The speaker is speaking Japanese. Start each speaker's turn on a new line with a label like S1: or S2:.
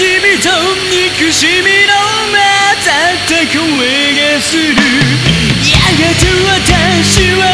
S1: しみと憎しみの混ざった声がする。やがて私は